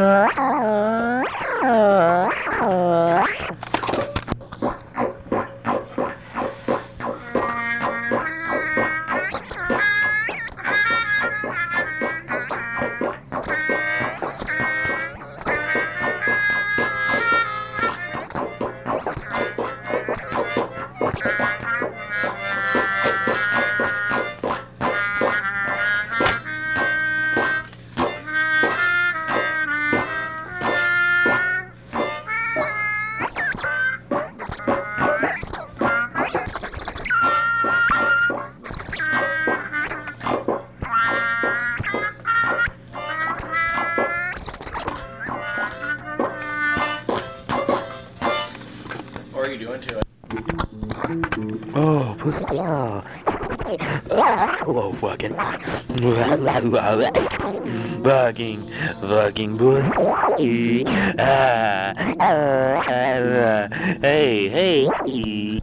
Uh, uh, uh. Are you doing to it? Oh. Oh, oh fucking. Fucking, fucking pussy. Ah, ah, ah, hey, hey.